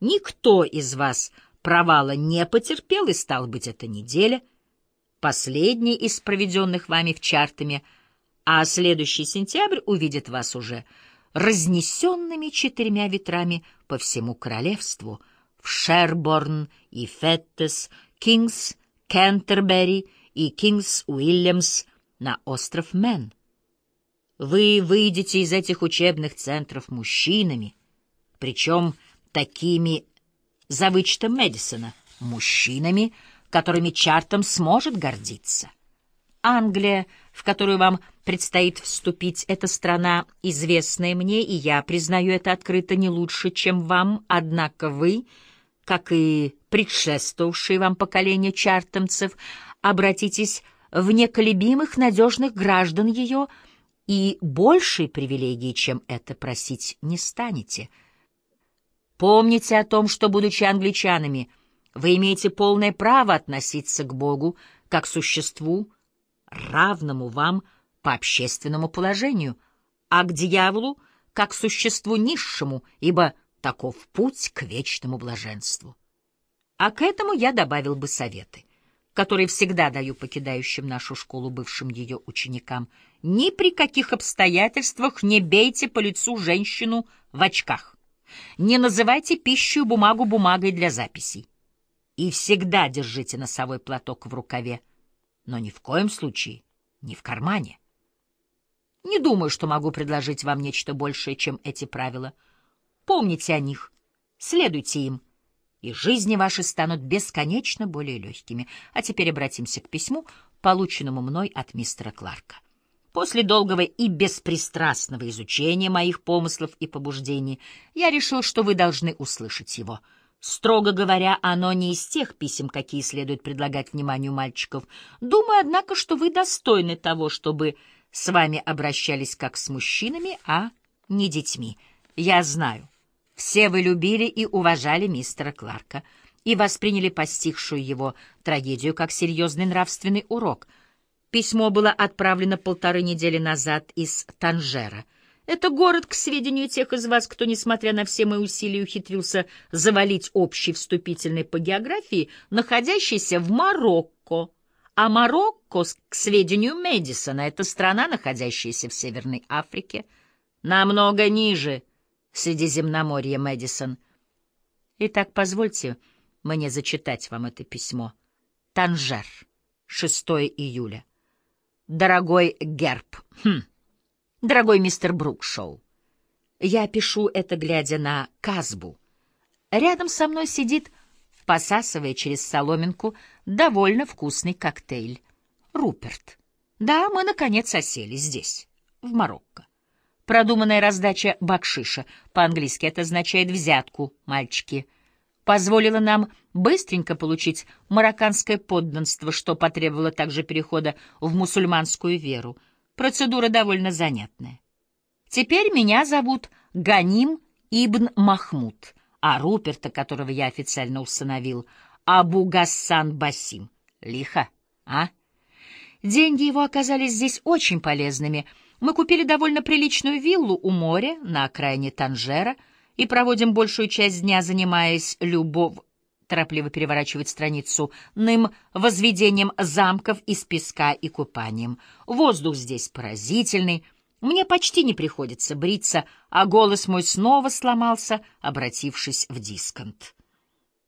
Никто из вас провала не потерпел, и, стало быть, эта неделя, последняя из проведенных вами в Чартаме, а следующий сентябрь увидит вас уже разнесенными четырьмя ветрами по всему королевству, в Шерборн и Феттес, Кингс, Кентербери и Кингс Уильямс на остров Мэн. Вы выйдете из этих учебных центров мужчинами, причем такими, за вычетом Мэдисона, мужчинами, которыми Чартом сможет гордиться. Англия, в которую вам предстоит вступить, эта страна, известная мне, и я признаю это открыто не лучше, чем вам, однако вы, как и предшествовавшие вам поколения чартомцев, обратитесь в неколебимых надежных граждан ее и большей привилегии, чем это просить, не станете. Помните о том, что, будучи англичанами, вы имеете полное право относиться к Богу как существу, равному вам по общественному положению, а к дьяволу как существу низшему, ибо таков путь к вечному блаженству. А к этому я добавил бы советы, которые всегда даю покидающим нашу школу бывшим ее ученикам. Ни при каких обстоятельствах не бейте по лицу женщину в очках. Не называйте пищу бумагу бумагой для записей. И всегда держите носовой платок в рукаве, но ни в коем случае не в кармане. Не думаю, что могу предложить вам нечто большее, чем эти правила. Помните о них, следуйте им, и жизни ваши станут бесконечно более легкими. А теперь обратимся к письму, полученному мной от мистера Кларка. После долгого и беспристрастного изучения моих помыслов и побуждений я решил, что вы должны услышать его — Строго говоря, оно не из тех писем, какие следует предлагать вниманию мальчиков. Думаю, однако, что вы достойны того, чтобы с вами обращались как с мужчинами, а не детьми. Я знаю, все вы любили и уважали мистера Кларка и восприняли постигшую его трагедию как серьезный нравственный урок. Письмо было отправлено полторы недели назад из Танжера — это город, к сведению тех из вас, кто, несмотря на все мои усилия, ухитрился завалить общий вступительный по географии, находящийся в Марокко. А Марокко, к сведению Мэдисона, это страна, находящаяся в Северной Африке, намного ниже Средиземноморья Мэдисон. Итак, позвольте мне зачитать вам это письмо. Танжер, 6 июля. Дорогой Герб, хм, Дорогой мистер Брукшоу, я пишу это, глядя на Казбу. Рядом со мной сидит, посасывая через соломинку, довольно вкусный коктейль. Руперт. Да, мы, наконец, осели здесь, в Марокко. Продуманная раздача бакшиша, по-английски это означает «взятку», мальчики, позволила нам быстренько получить марокканское подданство, что потребовало также перехода в мусульманскую веру — Процедура довольно занятная. Теперь меня зовут Ганим Ибн Махмуд, а Руперта, которого я официально установил, Абу Гассан Басим. Лихо, а? Деньги его оказались здесь очень полезными. Мы купили довольно приличную виллу у моря на окраине Танжера и проводим большую часть дня, занимаясь любовь торопливо переворачивает страницу, ным возведением замков из песка и купанием. Воздух здесь поразительный. Мне почти не приходится бриться, а голос мой снова сломался, обратившись в дисконт.